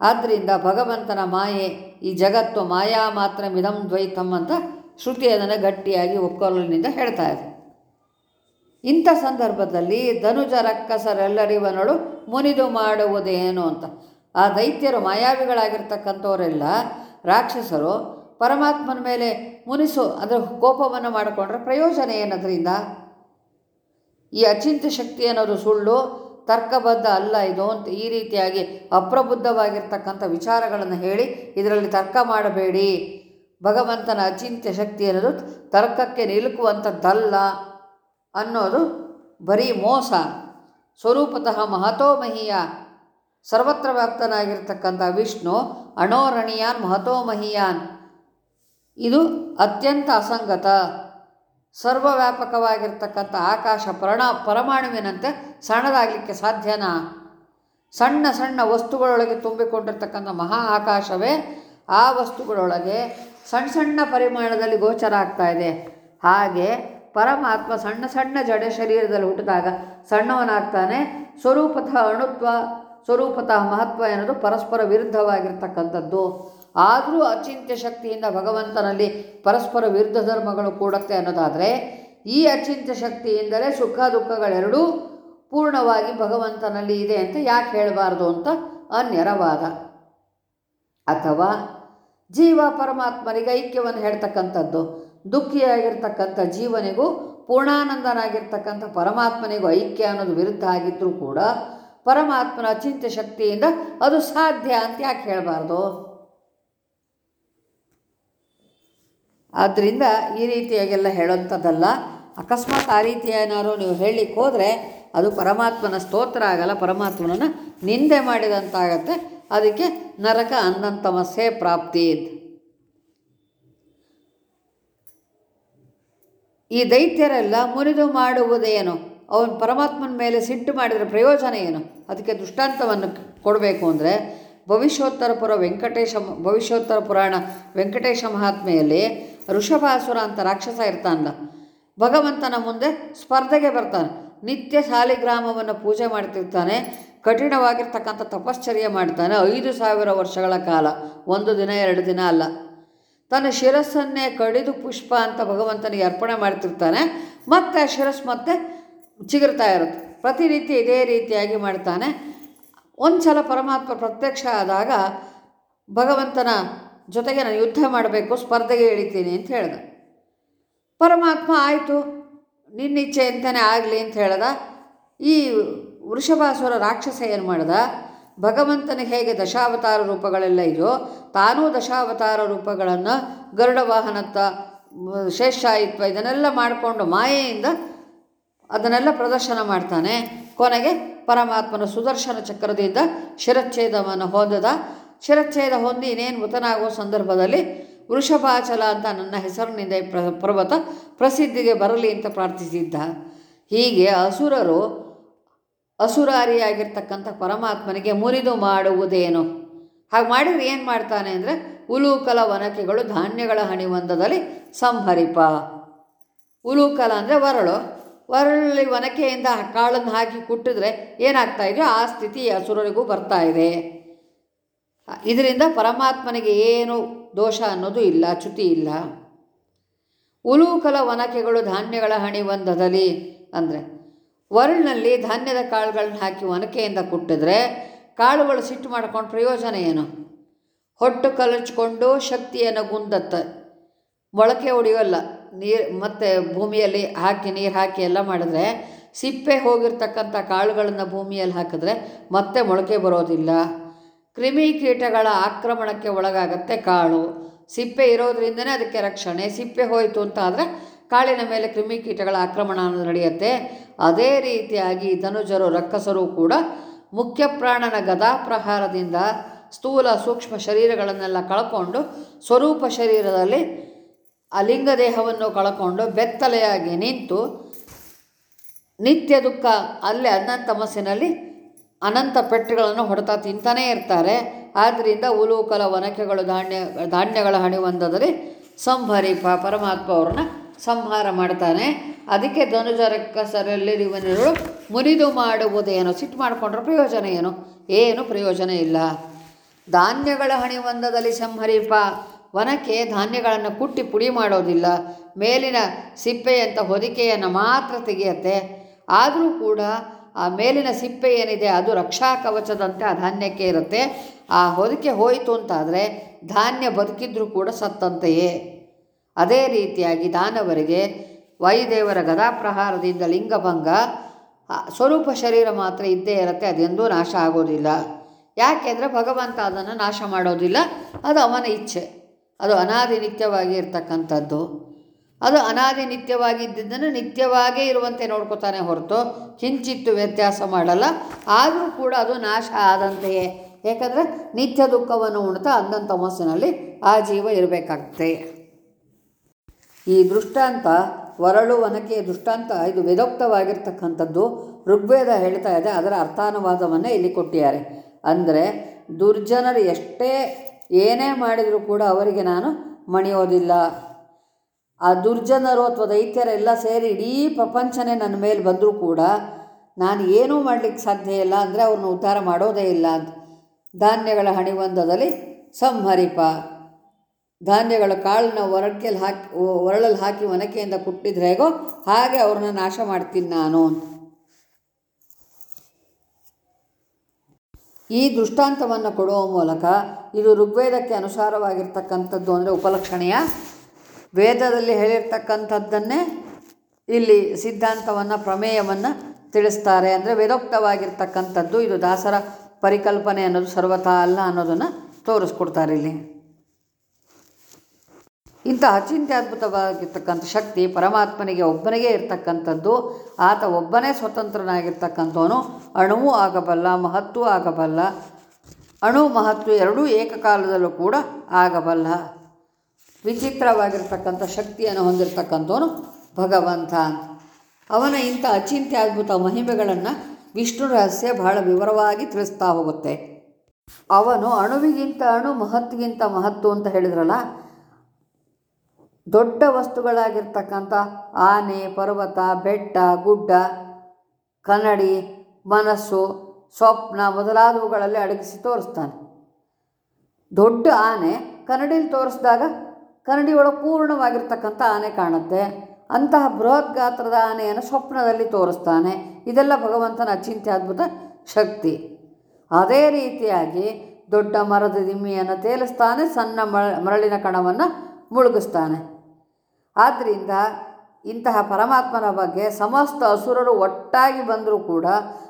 ಆದ್ದರಿಂದ ಭಗವಂತನ ಮಾಯೆ ಈ ಜಗತ್ತು ಮಾಯಾ ಮಾತ್ರ ಮಿದಂ ದ್ವೈತಂ ಅಂತ ಶ್ರುತಿ ಅದನ್ನು ಗಟ್ಟಿಯಾಗಿ ಒಕ್ಕೊಲಿನಿಂದ ಹೇಳ್ತಾ ಇದೆ. ಇಂಥ ಸಂದರ್ಭದಲ್ಲಿ ಧನುಜ ರಕ್ಕಸರೆಲ್ಲರಿವನಳು ಮುನಿದು ಮಾಡುವುದೇನು ಅಂತ. ಆ ದೈತ್ಯರು ಮಾಯಾವಿಗಳಾಗಿರ್ತಕ್ಕಂಥವರೆಲ್ಲ ರಾಕ್ಷಸರು ಪರಮಾತ್ಮನ ಮೇಲೆ ಮುನಿಸು ಅದರ ಕೋಪವನ್ನು ಮಾಡಿಕೊಂಡ್ರೆ ಪ್ರಯೋಜನ ಏನದರಿಂದ? ಈ ಅಚಿಂತ್ಯ ಶಕ್ತಿ ಅನ್ನೋದು ಸುಳ್ಳು, ತರ್ಕಬದ್ಧ ಅಲ್ಲ ಇದು ಅಂತ ಈ ರೀತಿಯಾಗಿ ಅಪ್ರಬುದ್ಧವಾಗಿರ್ತಕ್ಕಂಥ ವಿಚಾರಗಳನ್ನು ಹೇಳಿ ಇದರಲ್ಲಿ ತರ್ಕ ಮಾಡಬೇಡಿ. ಭಗವಂತನ ಅಚಿಂತ್ಯ ಶಕ್ತಿ ಅನ್ನೋದು ತರ್ಕಕ್ಕೆ ನಿಲುಕುವಂಥದ್ದಲ್ಲ ಅನ್ನೋದು ಬರೀ ಮೋಸ. ಸ್ವರೂಪತಃ ಮಹತೋ ಮಹೀಯ ಸರ್ವತ್ರ ವ್ಯಾಪ್ತನಾಗಿರ್ತಕ್ಕಂಥ ವಿಷ್ಣು, ಅಣೋರಣೀಯಾನ್ ಮಹತೋ ಮಹೀಯಾನ್ ಇದು ಅತ್ಯಂತ ಅಸಂಗತ. ಸರ್ವವ್ಯಾಪಕವಾಗಿರ್ತಕ್ಕಂಥ ಆಕಾಶ ಪರಣ ಪರಮಾಣುವಿನಂತೆ ಸಣ್ಣದಾಗಲಿಕ್ಕೆ ಸಾಧ್ಯನಾ? ಸಣ್ಣ ಸಣ್ಣ ವಸ್ತುಗಳೊಳಗೆ ತುಂಬಿಕೊಂಡಿರ್ತಕ್ಕಂಥ ಮಹಾ ಆಕಾಶವೇ ಆ ವಸ್ತುಗಳೊಳಗೆ ಸಣ್ಣ ಸಣ್ಣ ಪರಿಮಾಣದಲ್ಲಿ ಗೋಚರ ಆಗ್ತಾ ಇದೆ. ಹಾಗೆ ಪರಮಾತ್ಮ ಸಣ್ಣ ಸಣ್ಣ ಜಡ ಶರೀರದಲ್ಲಿ ಹುಟ್ಟಿದಾಗ ಸಣ್ಣವನಾಗ್ತಾನೆ. ಸ್ವರೂಪತಃ ಅಣುತ್ವ, ಸ್ವರೂಪತಃ ಮಹತ್ವ ಎನ್ನುವುದು ಪರಸ್ಪರ ವಿರುದ್ಧವಾಗಿರ್ತಕ್ಕಂಥದ್ದು. ಆದರೂ ಅಚಿಂತ್ಯ ಶಕ್ತಿಯಿಂದ ಭಗವಂತನಲ್ಲಿ ಪರಸ್ಪರ ವಿರುದ್ಧ ಧರ್ಮಗಳು ಕೂಡತ್ತೆ ಅನ್ನೋದಾದರೆ, ಈ ಅಚಿಂತ್ಯ ಶಕ್ತಿಯಿಂದಲೇ ಸುಖ ದುಃಖಗಳೆರಡೂ ಪೂರ್ಣವಾಗಿ ಭಗವಂತನಲ್ಲಿ ಇದೆ ಅಂತ ಯಾಕೆ ಹೇಳಬಾರ್ದು ಅಂತ ಅನ್ಯರ ವಾದ ಅಥವಾ ಜೀವ ಪರಮಾತ್ಮನಿಗೆ ಐಕ್ಯವನ್ನು ಹೇಳ್ತಕ್ಕಂಥದ್ದು, ದುಃಖಿಯಾಗಿರ್ತಕ್ಕಂಥ ಜೀವನಿಗೂ ಪೂರ್ಣಾನಂದನಾಗಿರ್ತಕ್ಕಂಥ ಪರಮಾತ್ಮನಿಗೂ ಐಕ್ಯ ಅನ್ನೋದು ವಿರುದ್ಧ ಆಗಿದ್ದರೂ ಕೂಡ ಪರಮಾತ್ಮನ ಅಚಿಂತ್ಯ ಶಕ್ತಿಯಿಂದ ಅದು ಸಾಧ್ಯ ಅಂತ ಯಾಕೆ ಹೇಳಬಾರ್ದು? ಆದ್ದರಿಂದ ಈ ರೀತಿಯಾಗೆಲ್ಲ ಹೇಳೋಂಥದ್ದಲ್ಲ. ಅಕಸ್ಮಾತ್ ಆ ರೀತಿ ಏನಾದ್ರು ನೀವು ಹೇಳಲಿಕ್ಕೆ ಹೋದರೆ ಅದು ಪರಮಾತ್ಮನ ಸ್ತೋತ್ರ ಆಗಲ್ಲ, ಪರಮಾತ್ಮನನ್ನು ನಿಂದೆ ಮಾಡಿದಂತಾಗತ್ತೆ. ಅದಕ್ಕೆ ನರಕ ಅನ್ನಂತಮಸ್ಸೆ ಪ್ರಾಪ್ತಿ ಈ ದೈತ್ಯರೆಲ್ಲ ಮುರಿದು ಮಾಡುವುದೇನು? ಅವನು ಪರಮಾತ್ಮನ ಮೇಲೆ ಸಿಟ್ಟು ಮಾಡಿದರೆ ಪ್ರಯೋಜನ ಏನು? ಅದಕ್ಕೆ ದೃಷ್ಟಾಂತವನ್ನು ಕೊಡಬೇಕು ಅಂದರೆ, ಭವಿಷ್ಯೋತ್ತರ ಪುರ ವೆಂಕಟೇಶ, ಭವಿಷ್ಯೋತ್ತರ ಪುರಾಣ ವೆಂಕಟೇಶ ಮಹಾತ್ಮೆಯಲ್ಲಿ ಋಷಭಾಸುರ ಅಂತ ರಾಕ್ಷಸ ಇರ್ತಾನಲ್ಲ, ಭಗವಂತನ ಮುಂದೆ ಸ್ಪರ್ಧೆಗೆ ಬರ್ತಾನೆ. ನಿತ್ಯ ಸಾಲಿಗ್ರಾಮವನ್ನು ಪೂಜೆ ಮಾಡ್ತಿರ್ತಾನೆ, ಕಠಿಣವಾಗಿರ್ತಕ್ಕಂಥ ತಪಶ್ಚರ್ಯ ಮಾಡ್ತಾನೆ. ಐದು ಸಾವಿರ ವರ್ಷಗಳ ಕಾಲ, ಒಂದು ದಿನ, ಎರಡು ದಿನ ಅಲ್ಲ. ತನ್ನ ಶಿರಸ್ಸನ್ನೇ ಕಡಿದು ಪುಷ್ಪ ಅಂತ ಭಗವಂತನಿಗೆ ಅರ್ಪಣೆ ಮಾಡ್ತಿರ್ತಾನೆ. ಮತ್ತೆ ಆ ಶಿರಸ್ಸು ಮತ್ತೆ ಚಿಗುರ್ತಾ ಇರುತ್ತೆ. ಪ್ರತಿನಿತ್ಯ ಇದೇ ರೀತಿಯಾಗಿ ಮಾಡ್ತಾನೆ. ಒಂದು ಸಲ ಪರಮಾತ್ಮ ಪ್ರತ್ಯಕ್ಷ ಆದಾಗ ಭಗವಂತನ ಜೊತೆಗೆ ನಾನು ಯುದ್ಧ ಮಾಡಬೇಕು, ಸ್ಪರ್ಧೆಗೆ ಇಳಿತೀನಿ ಅಂತ ಹೇಳ್ದ. ಪರಮಾತ್ಮ ಆಯಿತು, ನಿನ್ನಿಚ್ಛೆ ಅಂತಲೇ ಆಗಲಿ ಅಂತ ಹೇಳ್ದ. ಈ ವೃಷಭಾಸುರ ರಾಕ್ಷಸ ಏನು ಮಾಡ್ದ? ಭಗವಂತನಿಗೆ ಹೇಗೆ ದಶಾವತಾರ ರೂಪಗಳೆಲ್ಲ ಇದೆಯೋ ತಾನೂ ದಶಾವತಾರ ರೂಪಗಳನ್ನು ಗರುಡ ವಾಹನತ್ತ ಶೇಷಾಯಿತ್ವ ಇದನ್ನೆಲ್ಲ ಮಾಡಿಕೊಂಡು ಮಾಯೆಯಿಂದ ಅದನ್ನೆಲ್ಲ ಪ್ರದರ್ಶನ ಮಾಡ್ತಾನೆ. ಕೊನೆಗೆ ಪರಮಾತ್ಮನ ಸುದರ್ಶನ ಚಕ್ರದಿಂದ ಶಿರಚ್ಛೇದವನ್ನು ಹೊಂದದ. ಶಿರಚ್ಛೇದ ಹೊಂದಿ ಇನ್ನೇನು ಮೃತನಾಗುವ ಸಂದರ್ಭದಲ್ಲಿ ವೃಷಭಾಚಲ ಅಂತ ನನ್ನ ಹೆಸರಿನಿಂದ ಪ್ರ ಪರ್ವತ ಪ್ರಸಿದ್ಧಿಗೆ ಬರಲಿ ಅಂತ ಪ್ರಾರ್ಥಿಸಿದ್ದ. ಹೀಗೆ ಅಸುರರು ಅಸುರಾರಿಯಾಗಿರ್ತಕ್ಕಂಥ ಪರಮಾತ್ಮನಿಗೆ ಮುರಿದು ಮಾಡುವುದೇನು? ಹಾಗೆ ಮಾಡಿದರೆ ಏನು ಮಾಡ್ತಾನೆ ಅಂದರೆ ಉಲೂಕಲ ವನಕೆಗಳು ಧಾನ್ಯಗಳ ಹಣಿವಂದದಲ್ಲಿ ಸಂಹರಿಪ. ಉಲೂಕಲ ಅಂದರೆ ವರಳು. ವರಳಿ ಒನಕೆಯಿಂದ ಕಾಳನ್ನು ಹಾಕಿ ಕುಟ್ಟಿದ್ರೆ ಏನಾಗ್ತಾ ಇದೆಯೋ ಆ ಸ್ಥಿತಿ ಅಸುರರಿಗೂ ಬರ್ತಾ ಇದೆ. ಇದರಿಂದ ಪರಮಾತ್ಮನಿಗೆ ಏನು ದೋಷ ಅನ್ನೋದು ಇಲ್ಲ, ಚ್ಯುತಿ ಇಲ್ಲ. ಉಲೂಕಲ ಒನಕೆಗಳು ಧಾನ್ಯಗಳ ಹಣಿ ಒಂದದಲಿ ಅಂದರೆ ವರ್ಣಲ್ಲಿ ಧಾನ್ಯದ ಕಾಳುಗಳನ್ನ ಹಾಕಿ ಒನಕೆಯಿಂದ ಕುಟ್ಟಿದ್ರೆ ಕಾಳುಗಳು ಸಿಟ್ಟು ಮಾಡ್ಕೊಂಡು ಪ್ರಯೋಜನ ಏನು? ಹೊಟ್ಟು ಕಲಚ್ಕೊಂಡು ಶಕ್ತಿಯನ್ನು ಗುಂದತ್ತ. ಮೊಳಕೆ ಹೊಡೆಯೋಲ್ಲ ನೀರು ಮತ್ತು ಭೂಮಿಯಲ್ಲಿ ಹಾಕಿ, ನೀರು ಹಾಕಿ ಎಲ್ಲ ಮಾಡಿದ್ರೆ ಸಿಪ್ಪೆ ಹೋಗಿರ್ತಕ್ಕಂಥ ಕಾಳುಗಳನ್ನು ಭೂಮಿಯಲ್ಲಿ ಹಾಕಿದ್ರೆ ಮತ್ತೆ ಮೊಳಕೆ ಬರೋದಿಲ್ಲ. ಕ್ರಿಮಿ ಕೀಟಗಳ ಆಕ್ರಮಣಕ್ಕೆ ಒಳಗಾಗತ್ತೆ ಕಾಳು. ಸಿಪ್ಪೆ ಇರೋದ್ರಿಂದನೇ ಅದಕ್ಕೆ ರಕ್ಷಣೆ. ಸಿಪ್ಪೆ ಹೋಯಿತು ಅಂತ ಆದರೆ ಕಾಳಿನ ಮೇಲೆ ಕ್ರಿಮಿಕೀಟಗಳ ಆಕ್ರಮಣ ಅನ್ನೋದು ನಡೆಯುತ್ತೆ. ಅದೇ ರೀತಿಯಾಗಿ ಧನುಜರು, ರಕ್ಕಸರು ಕೂಡ ಮುಖ್ಯ ಪ್ರಾಣನ ಗದಾಪ್ರಹಾರದಿಂದ ಸ್ಥೂಲ ಸೂಕ್ಷ್ಮ ಶರೀರಗಳನ್ನೆಲ್ಲ ಕಳ್ಕೊಂಡು ಸ್ವರೂಪ ಶರೀರದಲ್ಲಿ ಅಲಿಂಗ ದೇಹವನ್ನು ಕಳ್ಕೊಂಡು ಬೆತ್ತಲೆಯಾಗಿ ನಿಂತು ನಿತ್ಯ ದುಃಖ ಅಲ್ಲೇ ಅನ್ನ ಮನಸ್ಸಿನಲ್ಲಿ ಅನಂತ ಪೆಟ್ಟುಗಳನ್ನು ಹೊಡೆತಾ ತಿಂತಾನೇ ಇರ್ತಾರೆ. ಆದ್ದರಿಂದ ಉಲೂಕಲ ಒನಕೆಗಳು ಧಾನ್ಯ, ಧಾನ್ಯಗಳ ಹಣಿವಂದದಲ್ಲಿ ಸಂಹರಿಪ ಪರಮಾತ್ಮ ಅವ್ರನ್ನ ಸಂಹಾರ ಮಾಡ್ತಾನೆ. ಅದಕ್ಕೆ ಧನುಜರಕ್ಕ ಸರಲ್ಲಿ ಇವನರು ಮುರಿದು ಮಾಡುವುದೇನು ಸಿಟ್ಟು ಮಾಡಿಕೊಂಡ್ರೆ ಪ್ರಯೋಜನ ಏನು? ಏನು ಪ್ರಯೋಜನ ಇಲ್ಲ. ಧಾನ್ಯಗಳ ಹಣಿವಂದದಲ್ಲಿ ಸಂಹರಿಪ ಒನಕೆ ಧಾನ್ಯಗಳನ್ನು ಕುಟ್ಟಿ ಪುಡಿ ಮಾಡೋದಿಲ್ಲ. ಮೇಲಿನ ಸಿಪ್ಪೆಯಂಥ ಹೊದಿಕೆಯನ್ನು ಮಾತ್ರ ತೆಗೆಯತ್ತೆ. ಆದರೂ ಕೂಡ ಆ ಮೇಲಿನ ಸಿಪ್ಪೆ ಏನಿದೆ ಅದು ರಕ್ಷಾ ಕವಚದಂತೆ ಆ ಧಾನ್ಯಕ್ಕೆ ಇರುತ್ತೆ. ಆ ಹೊದಿಕೆ ಹೋಯಿತು ಅಂತಾದರೆ ಧಾನ್ಯ ಬದುಕಿದ್ರೂ ಕೂಡ ಸತ್ತಂತೆಯೇ. ಅದೇ ರೀತಿಯಾಗಿ ದಾನವರಿಗೆ ವಾಯುದೇವರ ಗದಾಪ್ರಹಾರದಿಂದ ಲಿಂಗಭಂಗ ಸ್ವರೂಪ ಶರೀರ ಮಾತ್ರ ಇದ್ದೇ ಇರುತ್ತೆ, ಅದೆಂದೂ ನಾಶ ಆಗೋದಿಲ್ಲ. ಯಾಕೆಂದರೆ ಭಗವಂತ ಅದನ್ನು ನಾಶ ಮಾಡೋದಿಲ್ಲ, ಅದು ಅವನ ಇಚ್ಛೆ. ಅದು ಅನಾದಿ ನಿತ್ಯವಾಗಿ ಇರ್ತಕ್ಕಂಥದ್ದು. ಅದು ಅನಾದಿ ನಿತ್ಯವಾಗಿದ್ದನ್ನು ನಿತ್ಯವಾಗೇ ಇರುವಂತೆ ನೋಡ್ಕೋತಾನೆ ಹೊರತು ಕಿಂಚಿತ್ತು ವ್ಯತ್ಯಾಸ ಮಾಡಲ್ಲ, ಆದರೂ ಕೂಡ ಅದು ನಾಶ ಆದಂತೆಯೇ. ಏಕೆಂದರೆ ನಿತ್ಯ ದುಃಖವನ್ನು ಉಣ್ತಾ ಅಂದಂಥ ತಮಸ್ಸಿನಲ್ಲಿ ಆ ಜೀವ ಇರಬೇಕಾಗುತ್ತೆ ಈ ದೃಷ್ಟಾಂತ ವರಳು ಒನಕೆಯ ದೃಷ್ಟಾಂತ, ಇದು ವೇದೋಕ್ತವಾಗಿರ್ತಕ್ಕಂಥದ್ದು. ಋಗ್ವೇದ ಹೇಳ್ತಾ ಇದೆ, ಅದರ ಅರ್ಥಾನುವಾದವನ್ನೇ ಇಲ್ಲಿ ಕೊಟ್ಟಿದ್ದಾರೆ. ಅಂದರೆ ದುರ್ಜನರು ಎಷ್ಟೇ ಏನೇ ಮಾಡಿದರೂ ಕೂಡ ಅವರಿಗೆ ನಾನು ಮಣಿಯೋದಿಲ್ಲ. ಆ ದುರ್ಜನರು ಅಥವಾ ದೈತ್ಯರೆಲ್ಲ ಸೇರಿ ಇಡೀ ಪ್ರಪಂಚನೇ ನನ್ನ ಮೇಲೆ ಬಂದರೂ ಕೂಡ ನಾನು ಏನೂ ಮಾಡಲಿಕ್ಕೆ ಸಾಧ್ಯ ಇಲ್ಲ ಅಂದರೆ ಅವ್ರನ್ನ ಉದ್ಧಾರ ಮಾಡೋದೇ ಇಲ್ಲ ಅಂತ. ಧಾನ್ಯಗಳ ಹಣಿವಂದದಲ್ಲಿ ಸಂಹರಿಪ. ಧಾನ್ಯಗಳ ಕಾಳನ್ನ ಒರಕೆಯಲ್ಲಿ ಹಾಕಿ ಒರಳಲ್ಲಿ ಹಾಕಿ ಒನಕೆಯಿಂದ ಕುಟ್ಟಿದ್ರೆ ಹೇಗೋ ಹಾಗೆ ಅವ್ರನ್ನ ನಾಶ ಮಾಡ್ತೀನಿ ನಾನು ಈ ದೃಷ್ಟಾಂತವನ್ನು ಕೊಡುವ ಮೂಲಕ ಇದು ಋಗ್ವೇದಕ್ಕೆ ಅನುಸಾರವಾಗಿರ್ತಕ್ಕಂಥದ್ದು ಅಂದರೆ ಉಪಲಕ್ಷಣೆಯ ವೇದದಲ್ಲಿ ಹೇಳಿರ್ತಕ್ಕಂಥದ್ದನ್ನೇ ಇಲ್ಲಿ ಸಿದ್ಧಾಂತವನ್ನು, ಪ್ರಮೇಯವನ್ನು ತಿಳಿಸ್ತಾರೆ. ಅಂದರೆ ವೇದೋಕ್ತವಾಗಿರ್ತಕ್ಕಂಥದ್ದು ಇದು ದಾಸರ ಪರಿಕಲ್ಪನೆ ಅನ್ನೋದು ಸರ್ವತಾ ಅಲ್ಲ ಅನ್ನೋದನ್ನು ತೋರಿಸ್ಕೊಡ್ತಾರೆ ಇಲ್ಲಿ. ಇಂಥ ಅಚಿಂತ್ಯದ್ಭುತವಾಗಿರ್ತಕ್ಕಂಥ ಶಕ್ತಿ ಪರಮಾತ್ಮನಿಗೆ ಒಬ್ಬನಿಗೆ ಇರ್ತಕ್ಕಂಥದ್ದು. ಆತ ಒಬ್ಬನೇ ಸ್ವತಂತ್ರನಾಗಿರ್ತಕ್ಕಂಥವನು. ಅಣುವೂ ಆಗಬಲ್ಲ, ಮಹತ್ವೂ ಆಗಬಲ್ಲ. ಅಣು, ಮಹತ್ವ ಎರಡೂ ಏಕಕಾಲದಲ್ಲೂ ಕೂಡ ಆಗಬಲ್ಲ. ವಿಚಿತ್ರವಾಗಿರ್ತಕ್ಕಂಥ ಶಕ್ತಿಯನ್ನು ಹೊಂದಿರತಕ್ಕಂಥವನು ಭಗವಂತ ಅವನ ಇಂಥ ಅಚಿಂತ್ಯದ್ಭುತ ಮಹಿಮೆಗಳನ್ನು ವಿಷ್ಣು ರಹಸ್ಯ ಬಹಳ ವಿವರವಾಗಿ ತಿಳಿಸ್ತಾ ಹೋಗುತ್ತೆ. ಅವನು ಅಣುವಿಗಿಂತ ಅಣು ಮಹತ್ಗಿಂತ ಮಹತ್ತು ಅಂತ ಹೇಳಿದ್ರಲ್ಲ, ದೊಡ್ಡ ವಸ್ತುಗಳಾಗಿರ್ತಕ್ಕಂಥ ಆನೆ, ಪರ್ವತ, ಬೆಟ್ಟ, ಗುಡ್ಡ, ಕನ್ನಡಿ, ಮನಸ್ಸು, ಸ್ವಪ್ನ ಮೊದಲಾದವುಗಳಲ್ಲಿ ಅಡಗಿಸಿ ತೋರಿಸ್ತಾನೆ. ದೊಡ್ಡ ಆನೆ ಕನ್ನಡಿಲಿ ತೋರಿಸಿದಾಗ ಕನ್ನಡಿ ಒಳಗೆ ಪೂರ್ಣವಾಗಿರ್ತಕ್ಕಂಥ ಆನೆ ಕಾಣುತ್ತೆ. ಅಂತಹ ಬೃಹತ್ ಗಾತ್ರದ ಆನೆಯನ್ನು ಸ್ವಪ್ನದಲ್ಲಿ ತೋರಿಸ್ತಾನೆ. ಇದೆಲ್ಲ ಭಗವಂತನ ಅಚಿಂತ್ಯದ್ಭುತ ಶಕ್ತಿ. ಅದೇ ರೀತಿಯಾಗಿ ದೊಡ್ಡ ಮರದ ದಿಮ್ಮಿಯನ್ನು ತೇಲಿಸ್ತಾನೆ, ಸಣ್ಣ ಮರ, ಮರಳಿನ ಕಣವನ್ನು ಮುಳುಗಿಸ್ತಾನೆ. ಆದ್ದರಿಂದ ಇಂತಹ ಪರಮಾತ್ಮನ ಬಗ್ಗೆ ಸಮಸ್ತ ಅಸುರರು ಒಟ್ಟಾಗಿ ಬಂದರೂ ಕೂಡ,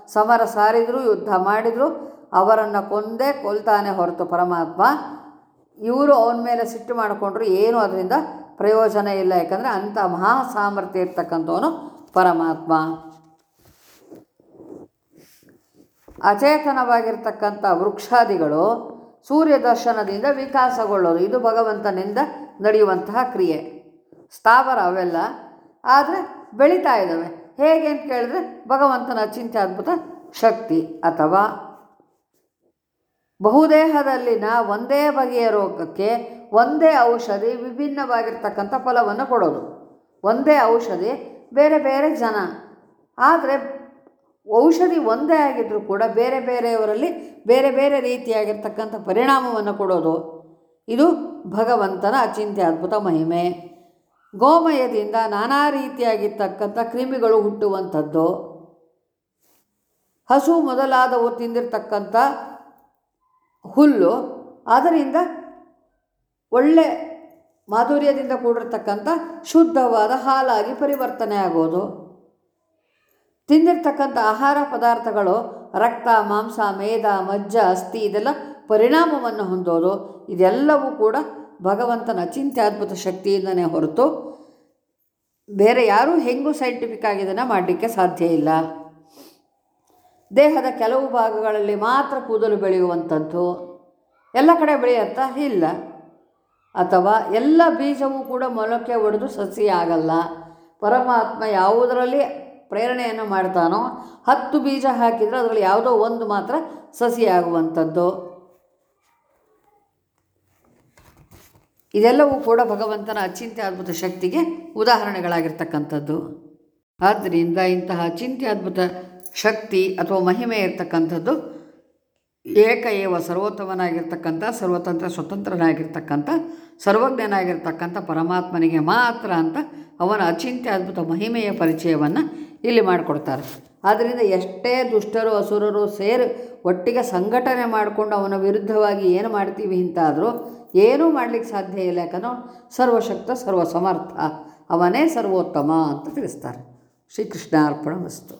ಸಮರ ಸಾರಿದರೂ, ಯುದ್ಧ ಮಾಡಿದರೂ ಅವರನ್ನು ಕೊಂದೇ ಕೊಲ್ತಾನೆ ಹೊರತು ಪರಮಾತ್ಮ. ಇವರು ಅವನ ಮೇಲೆ ಸಿಟ್ಟು ಮಾಡಿಕೊಂಡ್ರು ಏನೂ ಅದರಿಂದ ಪ್ರಯೋಜನ ಇಲ್ಲ. ಯಾಕಂದರೆ ಅಂಥ ಮಹಾ ಸಾಮರ್ಥ್ಯ ಇರ್ತಕ್ಕಂಥವನು ಪರಮಾತ್ಮ. ಅಚೇತನವಾಗಿರ್ತಕ್ಕಂಥ ವೃಕ್ಷಾದಿಗಳು ಸೂರ್ಯ ದರ್ಶನದಿಂದ ವಿಕಾಸಗೊಳ್ಳೋದು. ಇದು ಭಗವಂತನಿಂದ ನಡೆಯುವಂತಹ ಕ್ರಿಯೆ. ಸ್ಥಾವರ ಅವೆಲ್ಲ. ಆದರೆ ಬೆಳೀತಾ ಇದ್ದಾವೆ. ಹೇಗೆ ಅಂತ ಕೇಳಿದ್ರೆ ಭಗವಂತನ ಅಚಿಂತ್ಯ ಅದ್ಭುತ ಶಕ್ತಿ ಅಥವಾ ಬಹುದೇಹದಲ್ಲಿನ ಒಂದೇ ಬಗೆಯ ರೋಗಕ್ಕೆ ಒಂದೇ ಔಷಧಿ ವಿಭಿನ್ನವಾಗಿರ್ತಕ್ಕಂಥ ಫಲವನ್ನು ಕೊಡೋದು. ಒಂದೇ ಔಷಧಿ, ಬೇರೆ ಬೇರೆ ಜನ. ಆದರೆ ಔಷಧಿ ಒಂದೇ ಆಗಿದ್ದರೂ ಕೂಡ ಬೇರೆ ಬೇರೆಯವರಲ್ಲಿ ಬೇರೆ ಬೇರೆ ರೀತಿಯಾಗಿರ್ತಕ್ಕಂಥ ಪರಿಣಾಮವನ್ನು ಕೊಡೋದು. ಇದು ಭಗವಂತನ ಅಚಿಂತ್ಯ ಅದ್ಭುತ ಮಹಿಮೆ. ಗೋಮಯದಿಂದ ನಾನಾ ರೀತಿಯಾಗಿರ್ತಕ್ಕಂಥ ಕ್ರಿಮಿಗಳು ಹುಟ್ಟುವಂಥದ್ದು. ಹಸು ಮೊದಲಾದವು ತಿಂದಿರ್ತಕ್ಕಂಥ ಹುಲ್ಲು. ಅದರಿಂದ ಒಳ್ಳೆ ಮಾಧುರ್ಯದಿಂದ ಕೂಡಿರ್ತಕ್ಕಂಥ ಶುದ್ಧವಾದ ಹಾಲಾಗಿ ಪರಿವರ್ತನೆ ಆಗೋದು. ತಿಂದಿರ್ತಕ್ಕಂಥ ಆಹಾರ ಪದಾರ್ಥಗಳು, ರಕ್ತ, ಮಾಂಸ, ಮೇದ, ಮಜ್ಜ, ಅಸ್ಥಿ ಇದೆಲ್ಲ ಪರಿಣಾಮವನ್ನು ಹೊಂದೋದು. ಇದೆಲ್ಲವೂ ಕೂಡ ಭಗವಂತನ ಅಚಿಂತ್ಯದ್ಭುತ ಶಕ್ತಿಯಿಂದನೇ ಹೊರತು ಬೇರೆ ಯಾರೂ ಹೆಂಗೂ ಸೈಂಟಿಫಿಕ್ ಆಗಿ ಇದನ್ನು ಮಾಡಲಿಕ್ಕೆ ಸಾಧ್ಯ ಇಲ್ಲ. ದೇಹದ ಕೆಲವು ಭಾಗಗಳಲ್ಲಿ ಮಾತ್ರ ಕೂದಲು ಬೆಳೆಯುವಂಥದ್ದು. ಎಲ್ಲ ಕಡೆ ಬೆಳೆಯುತ್ತಾ? ಇಲ್ಲ. ಅಥವಾ ಎಲ್ಲ ಬೀಜವೂ ಕೂಡ ಮೊಳಕೆ ಒಡೆದು ಸಸಿ ಆಗಲ್ಲ. ಪರಮಾತ್ಮ ಯಾವುದರಲ್ಲಿ ಪ್ರೇರಣೆಯನ್ನು ಮಾಡ್ತಾನೋ, ಹತ್ತು ಬೀಜ ಹಾಕಿದರೆ ಅದರಲ್ಲಿ ಯಾವುದೋ ಒಂದು ಮಾತ್ರ ಸಸಿ ಆಗುವಂಥದ್ದು. ಇದೆಲ್ಲವೂ ಕೂಡ ಭಗವಂತನ ಅಚಿಂತ್ಯ ಅದ್ಭುತ ಶಕ್ತಿಗೆ ಉದಾಹರಣೆಗಳಾಗಿರ್ತಕ್ಕಂಥದ್ದು. ಆದ್ದರಿಂದ ಇಂತಹ ಅಚಿಂತ್ಯ ಅದ್ಭುತ ಶಕ್ತಿ ಅಥವಾ ಮಹಿಮೆ ಇರ್ತಕ್ಕಂಥದ್ದು ಏಕ ಏವ ಸರ್ವೋತ್ತಮನಾಗಿರ್ತಕ್ಕಂಥ, ಸರ್ವತಂತ್ರ ಸ್ವತಂತ್ರನಾಗಿರ್ತಕ್ಕಂಥ, ಸರ್ವಜ್ಞನಾಗಿರ್ತಕ್ಕಂಥ ಪರಮಾತ್ಮನಿಗೆ ಮಾತ್ರ ಅಂತ ಅವನ ಅಚಿಂತ್ಯ ಅದ್ಭುತ ಮಹಿಮೆಯ ಪರಿಚಯವನ್ನು ಇಲ್ಲಿ ಮಾಡಿಕೊಡ್ತಾರೆ. ಆದ್ದರಿಂದ ಎಷ್ಟೇ ದುಷ್ಟರು, ಅಸುರರು ಸೇರಿ ಒಟ್ಟಿಗೆ ಸಂಘಟನೆ ಮಾಡಿಕೊಂಡು ಅವನ ವಿರುದ್ಧವಾಗಿ ಏನು ಮಾಡ್ತೀವಿ ಇಂತಾದರೂ ಏನೂ ಮಾಡಲಿಕ್ಕೆ ಸಾಧ್ಯ ಇಲ್ಲ. ಯಾಕಂದ್ರೆ ಸರ್ವಶಕ್ತ ಸರ್ವ ಸಮರ್ಥ ಅವನೇ ಸರ್ವೋತ್ತಮ ಅಂತ ತಿಳಿಸ್ತಾರೆ. ಶ್ರೀಕೃಷ್ಣ ಅರ್ಪಣ ವಸ್ತು.